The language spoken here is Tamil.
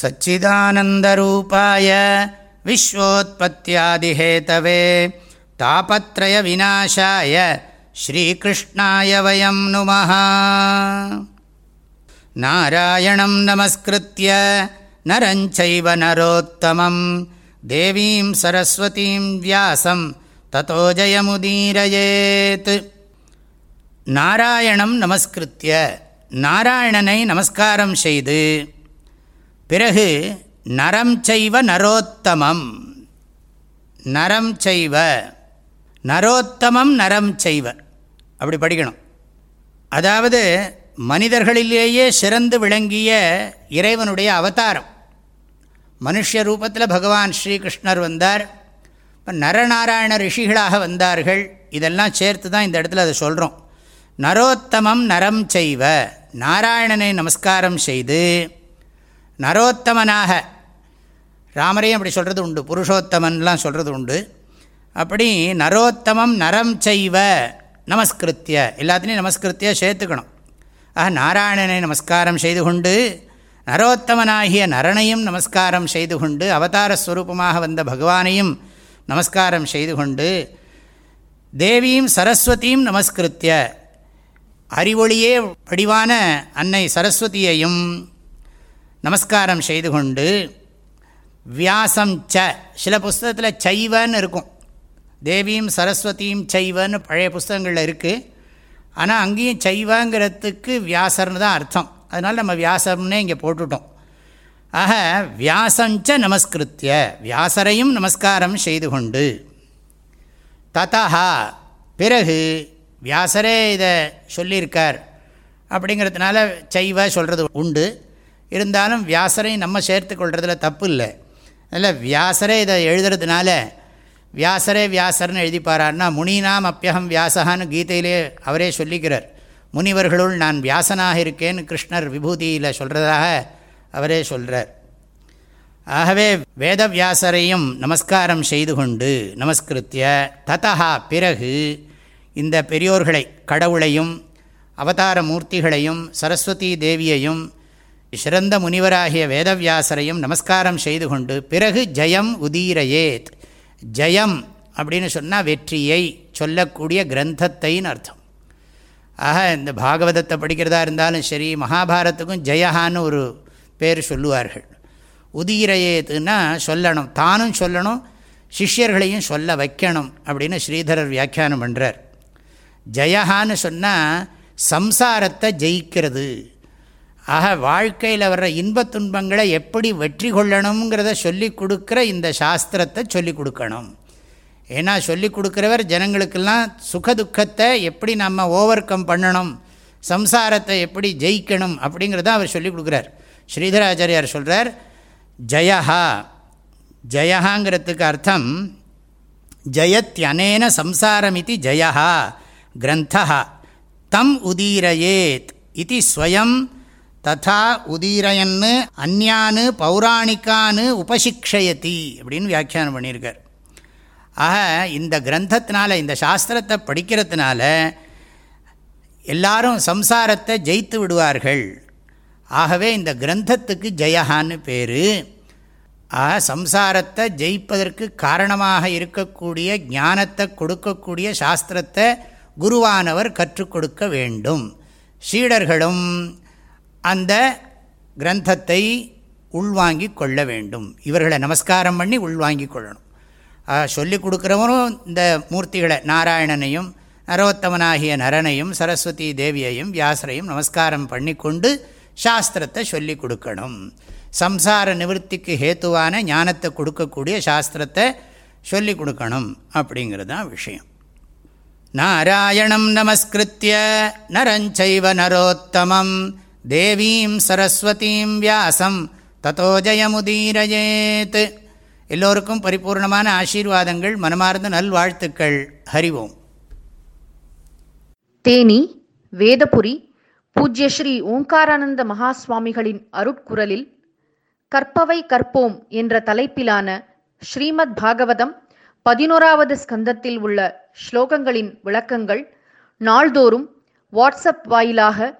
सच्चिदानन्दरूपाय विश्वोत्पत्त्यादिहेतवे तापत्रयविनाशाय श्रीकृष्णाय वयं नुमः नारायणं नमस्कृत्य नरञ्चैव नरोत्तमं देवीं सरस्वतीं व्यासं ततो जयमुदीरयेत् நாராயணம் நமஸ்கிருத்திய நாராயணனை நமஸ்காரம் செய்து பிறகு நரம் செய்வ நரோத்தமம். நரம் செய்வ. நரோத்தமம் நரம் செய்வ. அப்படி படிக்கணும். அதாவது மனிதர்களிலேயே சிறந்து விளங்கிய இறைவனுடைய அவதாரம். மனுஷ ரூபத்தில் பகவான் ஸ்ரீகிருஷ்ணர் வந்தார். இப்போ நரநாராயண ரிஷிகளாக வந்தார்கள். இதெல்லாம் சேர்த்து தான் இந்த இடத்துல அதை சொல்கிறோம் நரோத்தமம் நரம் செய்வ. நாராயணனை நமஸ்காரம் செய்து நரோத்தமனாக. ராமரையும் அப்படி சொல்கிறது உண்டு புருஷோத்தமன்லாம் சொல்கிறது உண்டு. அப்படி நரோத்தமம் நரம் செய்வ நமஸ்கிருத்திய எல்லாத்திலையும் நமஸ்கிருத்திய சேர்த்துக்கணும். ஆக நாராயணனை நமஸ்காரம் செய்து கொண்டு நரோத்தமனாகிய நரனையும் நமஸ்காரம் செய்து கொண்டு அவதார ஸ்வரூபமாக வந்த பகவானையும் நமஸ்காரம் செய்து கொண்டு தேவியும் சரஸ்வதியும் நமஸ்கிருத்திய. அறிவொளியே வடிவான அன்னை சரஸ்வதியையும் நமஸ்காரம் செய்து கொண்டு வியாசம் ச சில புஸ்தகத்தில் சைவன்னு இருக்கும். தேவியும் சரஸ்வதியும் சைவன்னு பழைய புஸ்தகங்களில் இருக்குது ஆனால் அங்கேயும் சைவங்கிறதுக்கு வியாசர்னு தான் அர்த்தம். அதனால் நம்ம வியாசம்னே இங்கே போட்டுட்டோம். ஆக வியாசஞ்ச நமஸ்கிருத்திய வியாசரையும் நமஸ்காரம் செய்து கொண்டு ததா பிறகு வியாசரே இதை சொல்லியிருக்கார். அப்படிங்கிறதுனால சைவ சொல்கிறது உண்டு. இருந்தாலும் வியாசரையும் நம்ம சேர்த்து கொள்வதில் தப்பு இல்லை. அதில் வியாசரே இதை எழுதுறதுனால வியாசரே வியாசர்னு எழுதிப்பாரார்னா முனினாம் அப்பியகம் வியாசகான்னு கீதையிலே அவரே சொல்லிக்கிறார். முனிவர்களுள் நான் வியாசனாக இருக்கேன்னு கிருஷ்ணர் விபூதியில் சொல்கிறதாக அவரே சொல்கிறார் ஆகவே வேதவியாசரையும் நமஸ்காரம் செய்து கொண்டு நமஸ்கிருத்திய ததா பிறகு இந்த பெரியோர்களை கடவுளையும் அவதார மூர்த்திகளையும் சரஸ்வதி தேவியையும் சிறந்த முனிவராகிய வேதவியாசரையும் நமஸ்காரம் செய்து கொண்டு பிறகு ஜெயம் உதீரையேத். ஜெயம் அப்படின்னு சொன்னால் வெற்றியை சொல்லக்கூடிய கிரந்தத்தைன்னு அர்த்தம். ஆக இந்த பாகவதத்தை படிக்கிறதா இருந்தாலும் சரி மகாபாரத்துக்கும் ஜெயஹான்னு ஒரு பேர் சொல்லுவார்கள். உதீரையேத்துன்னா சொல்லணும் தானும் சொல்லணும் சிஷ்யர்களையும் சொல்ல வைக்கணும் அப்படின்னு ஸ்ரீதரர் வியாக்கியானம் பண்ணுறார் ஜெயஹான்னு சொன்னால் சம்சாரத்தை ஜெயிக்கிறது. ஆக வாழ்க்கையில் வர்ற இன்பத் துன்பங்களை எப்படி வெற்றி கொள்ளணுங்கிறத சொல்லி கொடுக்குற இந்த சாஸ்திரத்தை சொல்லி கொடுக்கணும். ஏன்னா சொல்லி கொடுக்குறவர் ஜனங்களுக்கெல்லாம் சுக துக்கத்தை எப்படி நம்ம ஓவர் கம் பண்ணணும் சம்சாரத்தை எப்படி ஜெயிக்கணும் அப்படிங்கிறத அவர் சொல்லி கொடுக்குறார். ஸ்ரீதராச்சாரியார் சொல்கிறார் ஜயஹா. ஜயஹாங்கிறதுக்கு அர்த்தம் ஜயத்யனேன சம்சாரமிதி ஜயஹா கிரந்தா தம் உதீரயேத் இது ஸ்வயம் ததா உதீரயன்னு அந்யானு பௌராணிக்கானு உபசிக்ஷயதி அப்படின்னு வியாக்கியானம் பண்ணியிருக்கார். ஆக இந்த கிரந்தத்தினால இந்த சாஸ்திரத்தை படிக்கிறதுனால எல்லாரும் சம்சாரத்தை ஜெயித்து விடுவார்கள். ஆகவே இந்த கிரந்தத்துக்கு ஜெயஹான்னு பேர். ஆக சம்சாரத்தை ஜெயிப்பதற்கு காரணமாக இருக்கக்கூடிய ஞானத்தை கொடுக்கக்கூடிய சாஸ்திரத்தை குருவானவர் கற்றுக் கொடுக்க வேண்டும். சீடர்களும் அந்த கிரந்தத்தை உள்வாங்கி கொள்ள வேண்டும். இவர்களை நமஸ்காரம் பண்ணி உள்வாங்கி கொள்ளணும். சொல்லி கொடுக்குறவரும் இந்த மூர்த்திகளை நாராயணனையும் நரோத்தமனாகிய நரனையும் சரஸ்வதி தேவியையும் வியாசரையும் நமஸ்காரம் பண்ணி கொண்டு சாஸ்திரத்தை சொல்லி கொடுக்கணும். சம்சார நிவர்த்திக்கு ஹேத்துவான ஞானத்தை கொடுக்கக்கூடிய சாஸ்திரத்தை சொல்லி கொடுக்கணும் அப்படிங்கிறது தான் விஷயம். நாராயணம் நமஸ்கிருத்திய நரஞ்சைவ நரோத்தமம் தேவீம் சரஸ்வதீம் வியாசம். ததோ ஜயமுதீரஜேத் எல்லோருக்கும் பரிபூர்ணமான ஆசீர்வாதங்கள் மனமார்ந்த நல்வாழ்த்துக்கள். ஹரிவோம் தேனி வேதபுரி பூஜ்ய ஸ்ரீ ஓங்காரானந்த மகாஸ்வாமிகளின் அருட்குரலில் கற்பவை கற்போம் என்ற தலைப்பிலான ஸ்ரீமத் பாகவதம் பதினோராவது ஸ்கந்தத்தில் உள்ள ஸ்லோகங்களின் விளக்கங்கள் நாள்தோறும் வாட்ஸ்அப் வாயிலாக